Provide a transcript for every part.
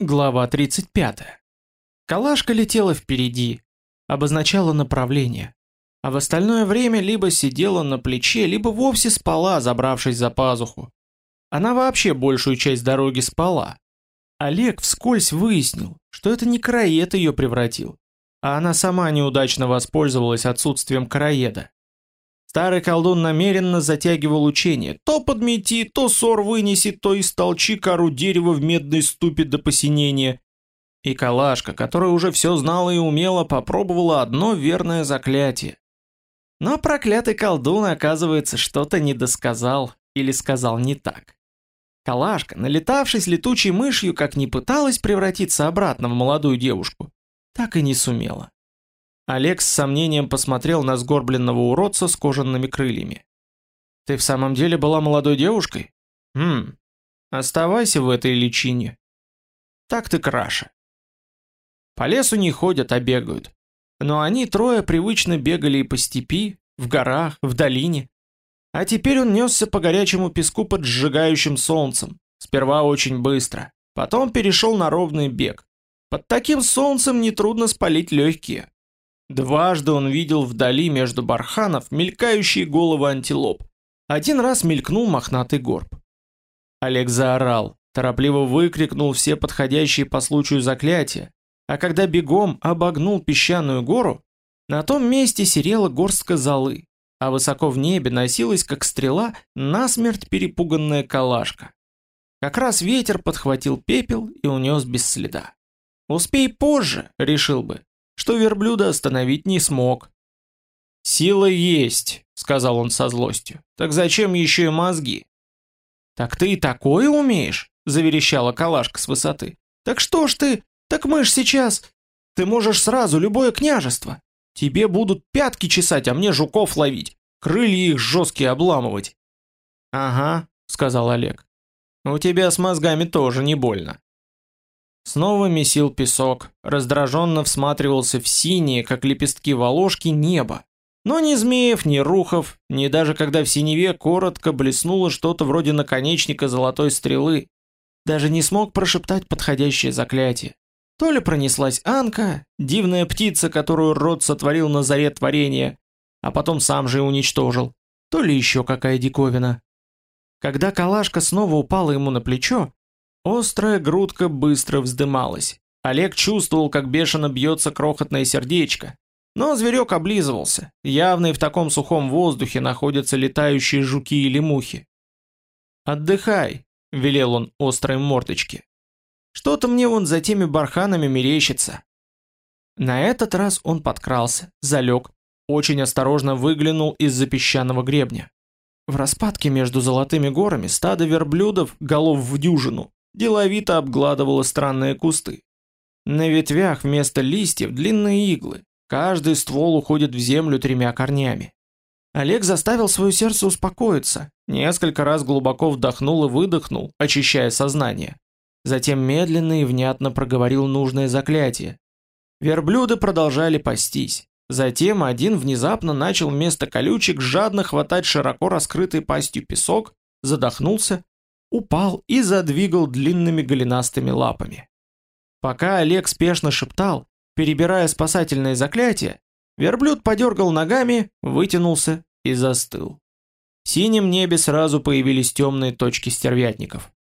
Глава 35. Калашка летела впереди, обозначала направление, а в остальное время либо сидела на плече, либо вовсе спала, забравшись за пазуху. Она вообще большую часть дороги спала. Олег вскользь выяснил, что это не караед ее превратил, а она сама неудачно воспользовалась отсутствием караеда. Старый колдун намеренно затягивал учение. То подмети, то сор вынеси, то истолчи кору дерева в медной ступе до посинения. И Калашка, которая уже все знала и умела, попробовала одно верное заклятие. Но проклятый колдун, оказывается, что-то недосказал или сказал не так. Калашка, налетавшись летучей мышью, как не пыталась превратиться обратно в молодую девушку, так и не сумела. Олег с сомнением посмотрел на сгорбленного уродца с кожаными крыльями. «Ты в самом деле была молодой девушкой? Хм, оставайся в этой личине. Так ты краше». По лесу не ходят, а бегают. Но они трое привычно бегали и по степи, в горах, в долине. А теперь он несся по горячему песку под сжигающим солнцем, сперва очень быстро, потом перешел на ровный бег. Под таким солнцем нетрудно спалить легкие. Дважды он видел вдали между барханов мелькающие головы антилоп. Один раз мелькнул мохнатый горб. Олег заорал, торопливо выкрикнул все подходящие по случаю заклятия, а когда бегом обогнул песчаную гору, на том месте серела горстка золы, а высоко в небе носилась, как стрела, насмерть перепуганная калашка. Как раз ветер подхватил пепел и унес без следа. Успей позже, решил бы, что верблюда остановить не смог. «Сила есть», — сказал он со злостью. «Так зачем еще и мозги?» «Так ты и такое умеешь?» — заверещала калашка с высоты. «Так что ж ты? Так мы ж сейчас... Ты можешь сразу любое княжество. Тебе будут пятки чесать, а мне жуков ловить, крылья их жесткие обламывать». «Ага», — сказал Олег. «У тебя с мозгами тоже не больно». Снова месил песок, раздраженно всматривался в синие, как лепестки волошки, небо. Но ни змеев, ни рухов, ни даже когда в синеве коротко блеснуло что-то вроде наконечника золотой стрелы, даже не смог прошептать подходящее заклятие. То ли пронеслась Анка, дивная птица, которую род сотворил на заре творения, а потом сам же и уничтожил, то ли еще какая диковина. Когда калашка снова упала ему на плечо, Острая грудка быстро вздымалась. Олег чувствовал, как бешено бьется крохотное сердечко. Но зверек облизывался. Явно и в таком сухом воздухе находятся летающие жуки или мухи. «Отдыхай», — велел он острой мордочке. «Что-то мне вон за теми барханами мерещится». На этот раз он подкрался, залег, очень осторожно выглянул из-за песчаного гребня. В распадке между золотыми горами стадо верблюдов, голов в дюжину, деловито обгладывала странные кусты. На ветвях вместо листьев длинные иглы, каждый ствол уходит в землю тремя корнями. Олег заставил свое сердце успокоиться, несколько раз глубоко вдохнул и выдохнул, очищая сознание. Затем медленно и внятно проговорил нужное заклятие. Верблюды продолжали пастись. Затем один внезапно начал вместо колючек жадно хватать широко раскрытой пастью песок, задохнулся упал и задвигал длинными голенастыми лапами. Пока Олег спешно шептал, перебирая спасательные заклятия, верблюд подергал ногами, вытянулся и застыл. В синем небе сразу появились темные точки стервятников.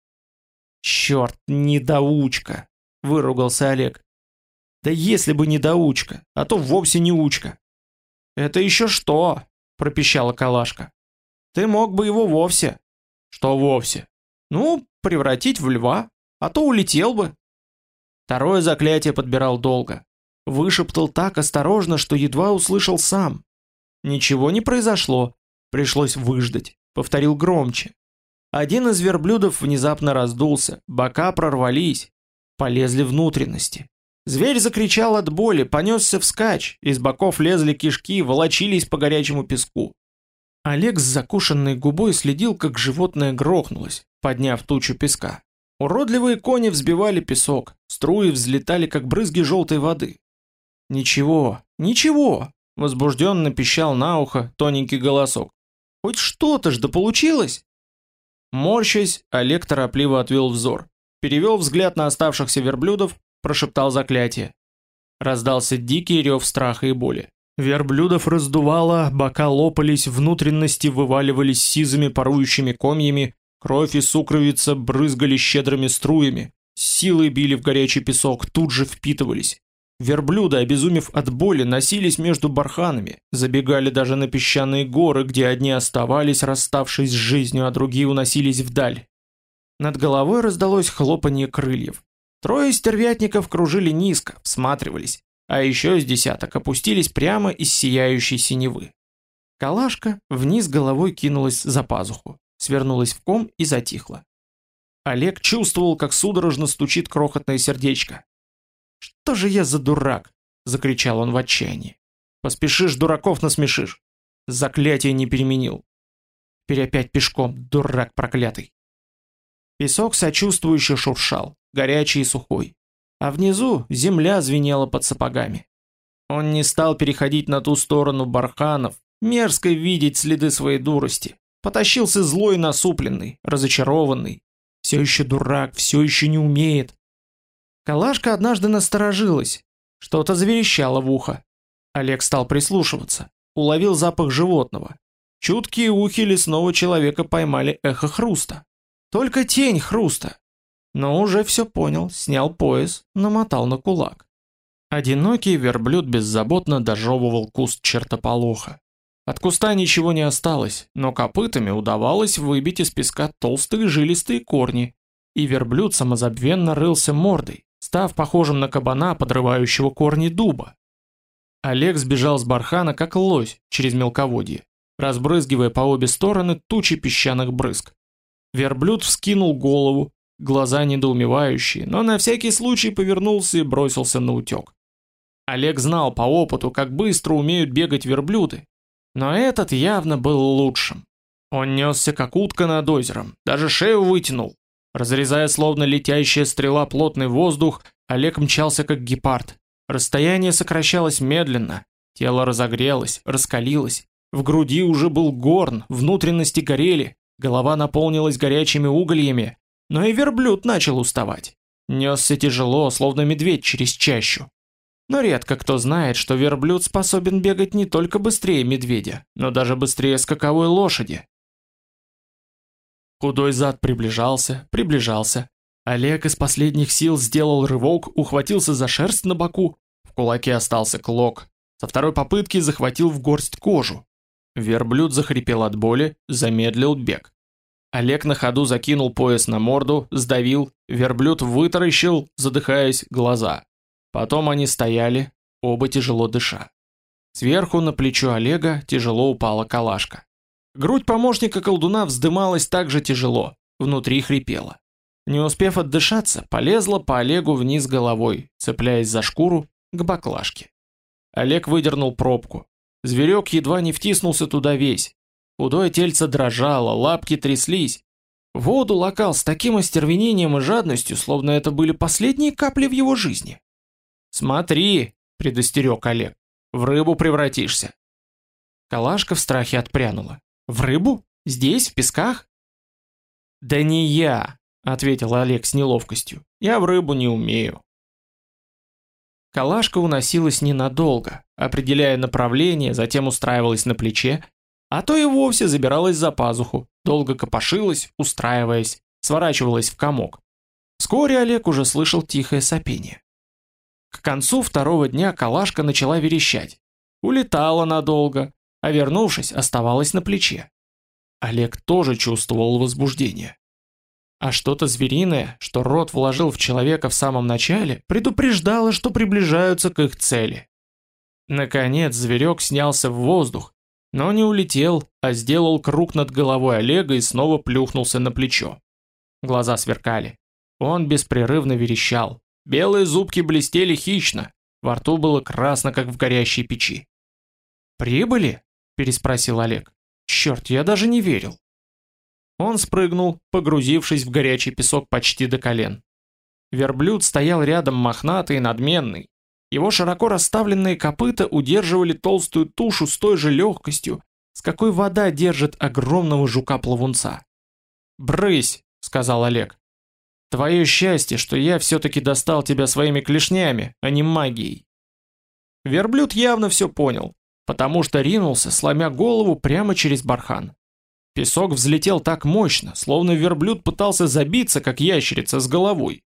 «Черт, недоучка!» – выругался Олег. «Да если бы недоучка, а то вовсе не учка!» «Это еще что?» – пропищала Калашка. «Ты мог бы его вовсе». «Что вовсе?» Ну, превратить в льва, а то улетел бы. Второе заклятие подбирал долго. Вышептал так осторожно, что едва услышал сам. Ничего не произошло, пришлось выждать. Повторил громче. Один из верблюдов внезапно раздулся, бока прорвались, полезли внутренности. Зверь закричал от боли, понесся вскачь, из боков лезли кишки, волочились по горячему песку. Олег с закушенной губой следил, как животное грохнулось, подняв тучу песка. Уродливые кони взбивали песок, струи взлетали, как брызги желтой воды. «Ничего, ничего!» — возбужденно пищал на ухо тоненький голосок. «Хоть что-то ж да получилось!» Морщась, Олег торопливо отвел взор. перевел взгляд на оставшихся верблюдов, прошептал заклятие. Раздался дикий рев страха и боли. Верблюдов раздувало, бока лопались, внутренности вываливались сизыми парующими комьями, кровь и сукровица брызгали щедрыми струями, силой били в горячий песок, тут же впитывались. Верблюды, обезумев от боли, носились между барханами, забегали даже на песчаные горы, где одни оставались, расставшись с жизнью, а другие уносились вдаль. Над головой раздалось хлопанье крыльев. Трое стервятников кружили низко, всматривались, а еще с десяток опустились прямо из сияющей синевы. Калашка вниз головой кинулась за пазуху, свернулась в ком и затихла. Олег чувствовал, как судорожно стучит крохотное сердечко. «Что же я за дурак?» — закричал он в отчаянии. «Поспешишь, дураков насмешишь!» Заклятие не переменил. Теперь пешком, дурак проклятый. Песок сочувствующе шуршал, горячий и сухой а внизу земля звенела под сапогами. Он не стал переходить на ту сторону барханов, мерзко видеть следы своей дурости. Потащился злой насупленный, разочарованный. Все еще дурак, все еще не умеет. Калашка однажды насторожилась. Что-то заверещало в ухо. Олег стал прислушиваться. Уловил запах животного. Чуткие ухи лесного человека поймали эхо хруста. Только тень хруста, но уже все понял, снял пояс, намотал на кулак. Одинокий верблюд беззаботно дожевывал куст чертополоха. От куста ничего не осталось, но копытами удавалось выбить из песка толстые жилистые корни, и верблюд самозабвенно рылся мордой, став похожим на кабана, подрывающего корни дуба. Олег сбежал с бархана, как лось, через мелководье, разбрызгивая по обе стороны тучи песчаных брызг. Верблюд вскинул голову, глаза недоумевающие, но на всякий случай повернулся и бросился на утек. Олег знал по опыту, как быстро умеют бегать верблюды, но этот явно был лучшим. Он несся как утка над озером, даже шею вытянул. Разрезая словно летящая стрела плотный воздух, Олег мчался как гепард. Расстояние сокращалось медленно, тело разогрелось, раскалилось. В груди уже был горн, внутренности горели, голова наполнилась горячими угольями, но и верблюд начал уставать. Несся тяжело, словно медведь через чащу. Но редко кто знает, что верблюд способен бегать не только быстрее медведя, но даже быстрее скаковой лошади. Худой зад приближался, приближался. Олег из последних сил сделал рывок, ухватился за шерсть на боку, в кулаке остался клок. Со второй попытки захватил в горсть кожу. Верблюд захрипел от боли, замедлил бег. Олег на ходу закинул пояс на морду, сдавил, верблюд вытаращил, задыхаясь, глаза. Потом они стояли, оба тяжело дыша. Сверху на плечо Олега тяжело упала калашка. Грудь помощника колдуна вздымалась так же тяжело, внутри хрипела. Не успев отдышаться, полезла по Олегу вниз головой, цепляясь за шкуру, к баклажке. Олег выдернул пробку. Зверек едва не втиснулся туда весь, Худое тельце дрожало, лапки тряслись. Воду лакал с таким остервенением и жадностью, словно это были последние капли в его жизни. «Смотри!» — предостерег Олег. «В рыбу превратишься!» Калашка в страхе отпрянула. «В рыбу? Здесь, в песках?» «Да не я!» — ответил Олег с неловкостью. «Я в рыбу не умею». Калашка уносилась ненадолго, определяя направление, затем устраивалась на плече, а то и вовсе забиралась за пазуху, долго копошилась, устраиваясь, сворачивалась в комок. Вскоре Олег уже слышал тихое сопение. К концу второго дня калашка начала верещать. Улетала надолго, а вернувшись, оставалась на плече. Олег тоже чувствовал возбуждение. А что-то звериное, что рот вложил в человека в самом начале, предупреждало, что приближаются к их цели. Наконец зверек снялся в воздух, но не улетел, а сделал круг над головой Олега и снова плюхнулся на плечо. Глаза сверкали. Он беспрерывно верещал. Белые зубки блестели хищно. Во рту было красно, как в горящей печи. «Прибыли?» – переспросил Олег. «Черт, я даже не верил». Он спрыгнул, погрузившись в горячий песок почти до колен. Верблюд стоял рядом мохнатый и надменный, его широко расставленные копыта удерживали толстую тушу с той же легкостью, с какой вода держит огромного жука-плавунца. «Брысь!» — сказал Олег. Твое счастье, что я все-таки достал тебя своими клешнями, а не магией. Верблюд явно все понял, потому что ринулся, сломя голову прямо через бархан. Песок взлетел так мощно, словно верблюд пытался забиться, как ящерица с головой.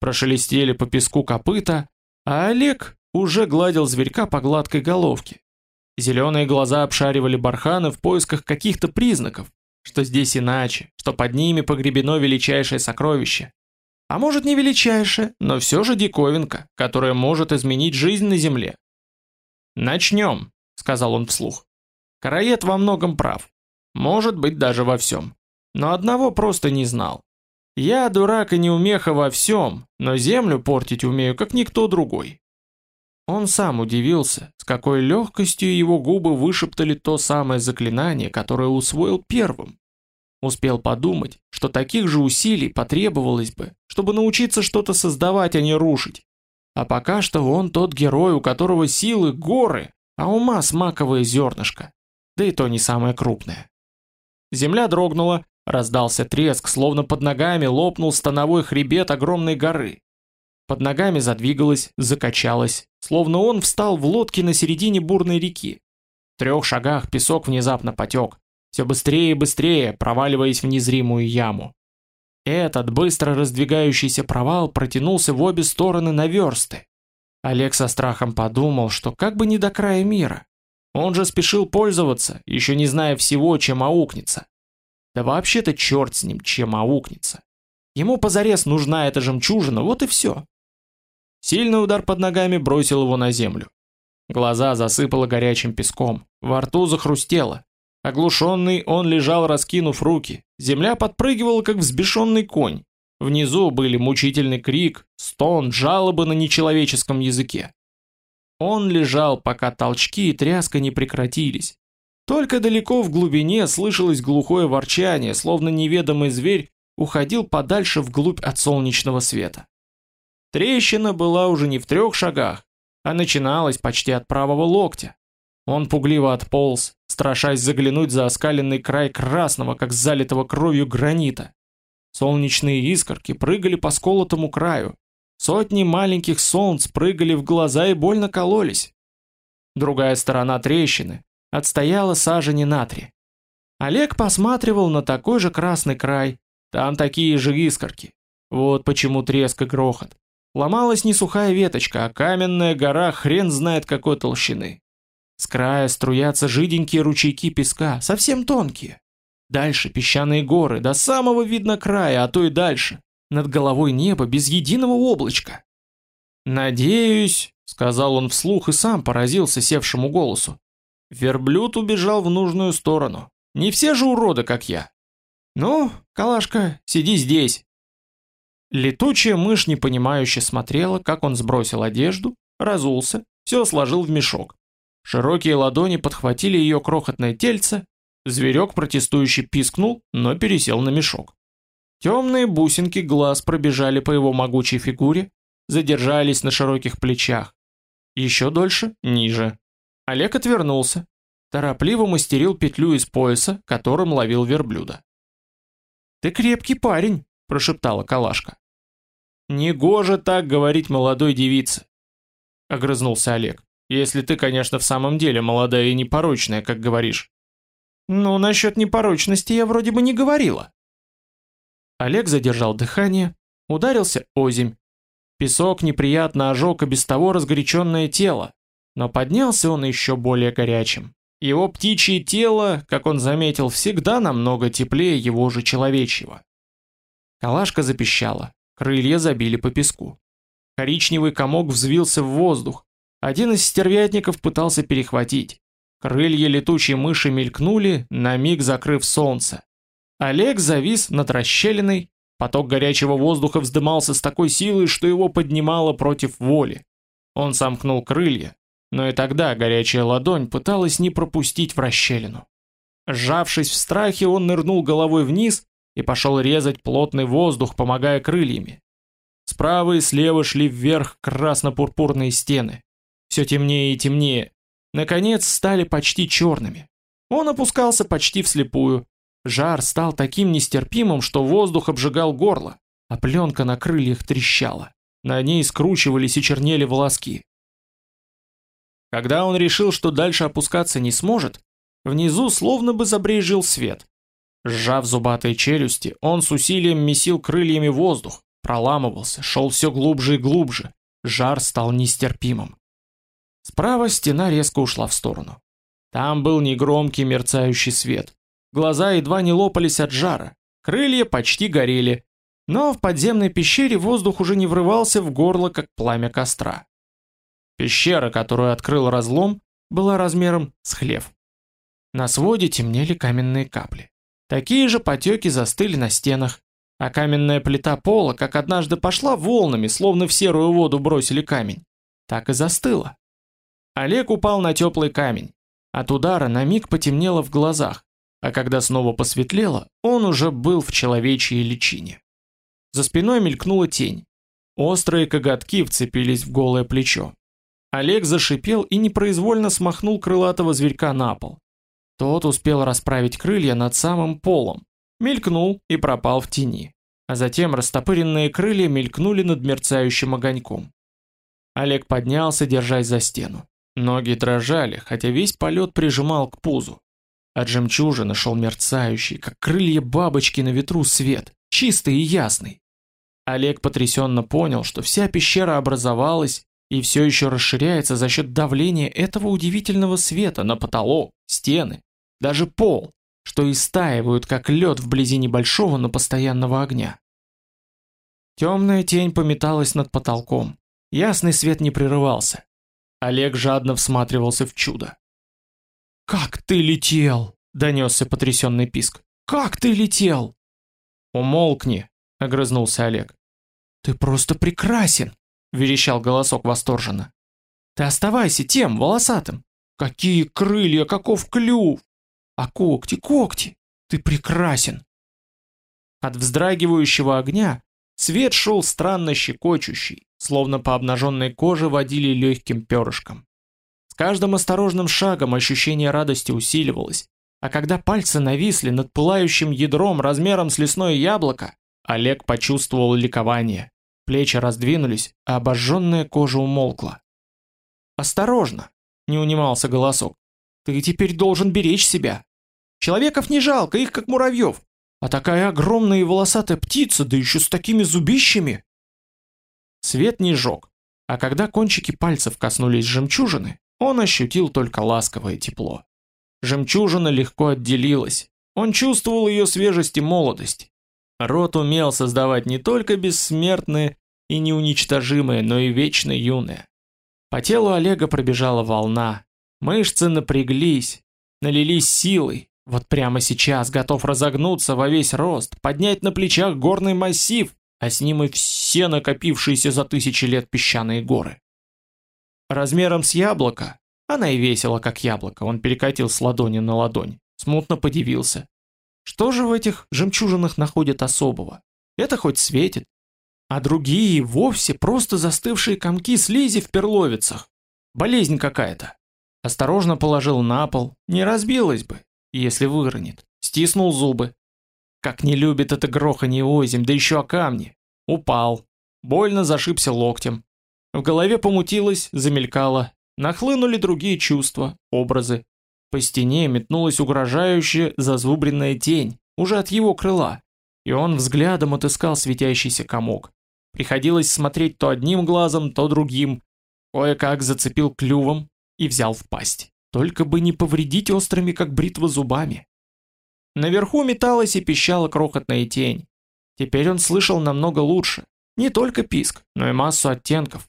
Прошелестели по песку копыта, а Олег уже гладил зверька по гладкой головке. Зеленые глаза обшаривали барханы в поисках каких-то признаков, что здесь иначе, что под ними погребено величайшее сокровище. А может не величайшее, но все же диковинка, которая может изменить жизнь на Земле. «Начнем», — сказал он вслух. «Караед во многом прав. Может быть, даже во всем. Но одного просто не знал. Я дурак и неумеха во всем, но землю портить умею, как никто другой. Он сам удивился, с какой легкостью его губы вышептали то самое заклинание, которое усвоил первым. Успел подумать, что таких же усилий потребовалось бы, чтобы научиться что-то создавать, а не рушить. А пока что он тот герой, у которого силы горы, а ума смаковое зернышко. Да и то не самое крупное. Земля дрогнула, раздался треск, словно под ногами лопнул становой хребет огромной горы. Под ногами задвигалось, закачалось, словно он встал в лодке на середине бурной реки. В трех шагах песок внезапно потек, все быстрее и быстрее, проваливаясь в незримую яму. Этот быстро раздвигающийся провал протянулся в обе стороны на версты. Олег со страхом подумал, что как бы не до края мира. Он же спешил пользоваться, еще не зная всего, чем аукнется. Да вообще-то черт с ним, чем аукнется. Ему позарез нужна эта жемчужина, вот и все. Сильный удар под ногами бросил его на землю. Глаза засыпало горячим песком, во рту захрустело. Оглушенный он лежал, раскинув руки. Земля подпрыгивала, как взбешенный конь. Внизу были мучительный крик, стон, жалобы на нечеловеческом языке. Он лежал, пока толчки и тряска не прекратились. Только далеко в глубине слышалось глухое ворчание, словно неведомый зверь уходил подальше вглубь от солнечного света. Трещина была уже не в трех шагах, а начиналась почти от правого локтя. Он пугливо отполз, страшась заглянуть за оскаленный край красного, как залитого кровью гранита. Солнечные искорки прыгали по сколотому краю. Сотни маленьких солнц прыгали в глаза и больно кололись. Другая сторона трещины отстояла сажени натри. Олег посматривал на такой же красный край, там такие же искорки. Вот почему треск и грохот. Ломалась не сухая веточка, а каменная гора хрен знает какой толщины. С края струятся жиденькие ручейки песка, совсем тонкие. Дальше песчаные горы, до самого видно края, а то и дальше. Над головой небо без единого облачка. «Надеюсь», — сказал он вслух и сам поразился севшему голосу. Верблюд убежал в нужную сторону. Не все же уроды, как я. «Ну, Калашка, сиди здесь, Летучая мышь непонимающе смотрела, как он сбросил одежду, разулся, все сложил в мешок. Широкие ладони подхватили ее крохотное тельце, зверек протестующий пискнул, но пересел на мешок. Темные бусинки глаз пробежали по его могучей фигуре, задержались на широких плечах. Еще дольше, ниже. Олег отвернулся, торопливо мастерил петлю из пояса, которым ловил верблюда. «Ты крепкий парень», прошептала Калашка. «Негоже так говорить молодой девице», — огрызнулся Олег. «Если ты, конечно, в самом деле молодая и непорочная, как говоришь». «Ну, насчет непорочности я вроде бы не говорила». Олег задержал дыхание, ударился озимь. Песок неприятно ожег и без того разгоряченное тело, но поднялся он еще более горячим. Его птичье тело, как он заметил, всегда намного теплее его же человечьего. Калашка запищала, крылья забили по песку. Коричневый комок взвился в воздух. Один из стервятников пытался перехватить. Крылья летучей мыши мелькнули, на миг закрыв солнце. Олег завис над расщелиной, поток горячего воздуха вздымался с такой силой, что его поднимало против воли. Он сомкнул крылья, но и тогда горячая ладонь пыталась не пропустить в расщелину. Сжавшись в страхе, он нырнул головой вниз и пошел резать плотный воздух, помогая крыльями. Справа и слева шли вверх красно-пурпурные стены. Все темнее и темнее. Наконец стали почти черными. Он опускался почти вслепую. Жар стал таким нестерпимым, что воздух обжигал горло. а пленка на крыльях трещала. На ней скручивались и чернели волоски. Когда он решил, что дальше опускаться не сможет, внизу словно бы забрежил свет. Сжав зубатые челюсти, он с усилием месил крыльями воздух, проламывался, шел все глубже и глубже. Жар стал нестерпимым. Справа стена резко ушла в сторону. Там был негромкий мерцающий свет. Глаза едва не лопались от жара, крылья почти горели, но в подземной пещере воздух уже не врывался в горло, как пламя костра. Пещера, которую открыл разлом, была размером с хлев. На своде темнели каменные капли. Такие же потеки застыли на стенах, а каменная плита пола, как однажды пошла волнами, словно в серую воду бросили камень, так и застыла. Олег упал на теплый камень. От удара на миг потемнело в глазах, а когда снова посветлело, он уже был в человечьей личине. За спиной мелькнула тень. Острые коготки вцепились в голое плечо. Олег зашипел и непроизвольно смахнул крылатого зверька на пол. Тот успел расправить крылья над самым полом, мелькнул и пропал в тени. А затем растопыренные крылья мелькнули над мерцающим огоньком. Олег поднялся, держась за стену. Ноги дрожали, хотя весь полет прижимал к пузу. От жемчужины шел мерцающий, как крылья бабочки на ветру свет, чистый и ясный. Олег потрясенно понял, что вся пещера образовалась и все еще расширяется за счет давления этого удивительного света на потолок, стены, даже пол, что истаивают, как лед вблизи небольшого, но постоянного огня. Темная тень пометалась над потолком. Ясный свет не прерывался. Олег жадно всматривался в чудо. «Как ты летел!» — донесся потрясенный писк. «Как ты летел!» «Умолкни!» — огрызнулся Олег. «Ты просто прекрасен!» — верещал голосок восторженно. «Ты оставайся тем, волосатым! Какие крылья, каков клюв! А когти, когти! Ты прекрасен!» От вздрагивающего огня свет шел странно щекочущий, словно по обнаженной коже водили легким перышком. С каждым осторожным шагом ощущение радости усиливалось, а когда пальцы нависли над пылающим ядром размером с лесное яблоко, Олег почувствовал ликование. Плечи раздвинулись, а обожженная кожа умолкла. «Осторожно!» — не унимался голосок. «Ты теперь должен беречь себя. Человеков не жалко, их как муравьев. А такая огромная и волосатая птица, да еще с такими зубищами!» Свет не жег, а когда кончики пальцев коснулись жемчужины, он ощутил только ласковое тепло. Жемчужина легко отделилась. Он чувствовал ее свежесть и молодость. Рот умел создавать не только бессмертные и неуничтожимые, но и вечно юные. По телу Олега пробежала волна. Мышцы напряглись, налились силой. Вот прямо сейчас готов разогнуться во весь рост, поднять на плечах горный массив, а с ним и все накопившиеся за тысячи лет песчаные горы. Размером с яблоко, она и весила, как яблоко. Он перекатил с ладони на ладонь. Смутно подивился. Что же в этих жемчужинах находят особого? Это хоть светит. А другие вовсе просто застывшие комки слизи в перловицах. Болезнь какая-то. Осторожно положил на пол. Не разбилась бы, если выронит. Стиснул зубы. Как не любит это гроханье озим, да еще о камни. Упал. Больно зашибся локтем. В голове помутилось, замелькало, Нахлынули другие чувства, образы. По стене метнулась угрожающая зазубренная тень, уже от его крыла, и он взглядом отыскал светящийся комок. Приходилось смотреть то одним глазом, то другим. Кое-как зацепил клювом и взял в пасть. Только бы не повредить острыми, как бритва, зубами. Наверху металась и пищала крохотная тень. Теперь он слышал намного лучше. Не только писк, но и массу оттенков.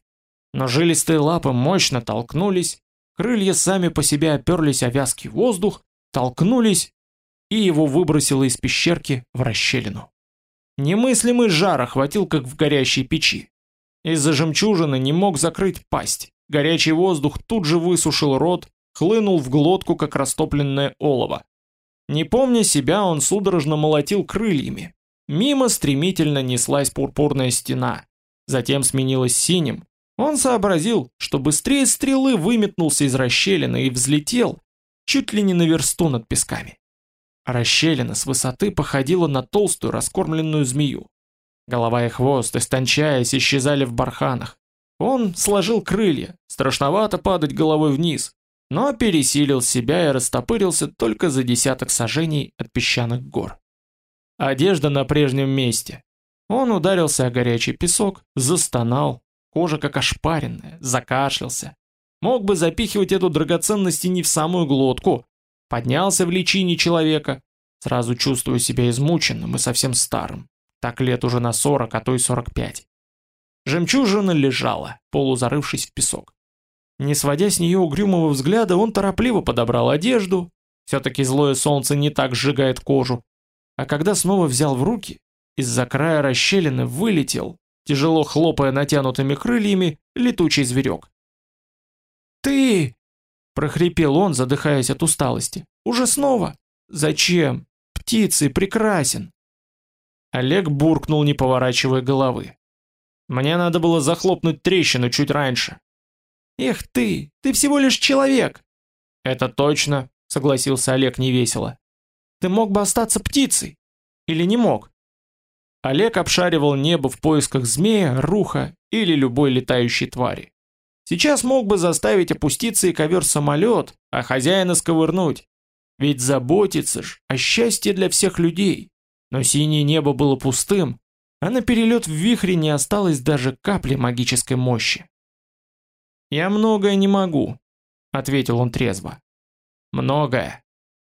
Но жилистые лапы мощно толкнулись, крылья сами по себе оперлись о вязкий воздух, толкнулись, и его выбросило из пещерки в расщелину. Немыслимый жар охватил, как в горящей печи. Из-за жемчужины не мог закрыть пасть. Горячий воздух тут же высушил рот, хлынул в глотку, как растопленное олово. Не помня себя, он судорожно молотил крыльями. Мимо стремительно неслась пурпурная стена. Затем сменилась синим, он сообразил, что быстрее стрелы выметнулся из расщелины и взлетел чуть ли не на версту над песками. Расщелина с высоты походила на толстую раскормленную змею. Голова и хвост, истончаясь, исчезали в барханах. Он сложил крылья, страшновато падать головой вниз, но пересилил себя и растопырился только за десяток сажений от песчаных гор. Одежда на прежнем месте. Он ударился о горячий песок, застонал, кожа как ошпаренная, закашлялся. Мог бы запихивать эту драгоценность и не в самую глотку. Поднялся в личине человека, сразу чувствую себя измученным и совсем старым. Так лет уже на сорок, а то и сорок пять. Жемчужина лежала, полузарывшись в песок. Не сводя с нее угрюмого взгляда, он торопливо подобрал одежду, все-таки злое солнце не так сжигает кожу, а когда снова взял в руки, из-за края расщелины вылетел, тяжело хлопая натянутыми крыльями, летучий зверек. «Ты!» – прохрипел он, задыхаясь от усталости. «Уже снова? Зачем? Птицы прекрасен!» Олег буркнул, не поворачивая головы. Мне надо было захлопнуть трещину чуть раньше. Эх ты, ты всего лишь человек. Это точно, согласился Олег невесело. Ты мог бы остаться птицей. Или не мог? Олег обшаривал небо в поисках змея, руха или любой летающей твари. Сейчас мог бы заставить опуститься и ковер-самолет, а хозяина сковырнуть. Ведь заботиться ж о счастье для всех людей. Но синее небо было пустым, а на перелет в вихре не осталось даже капли магической мощи. «Я многое не могу», — ответил он трезво. «Многое.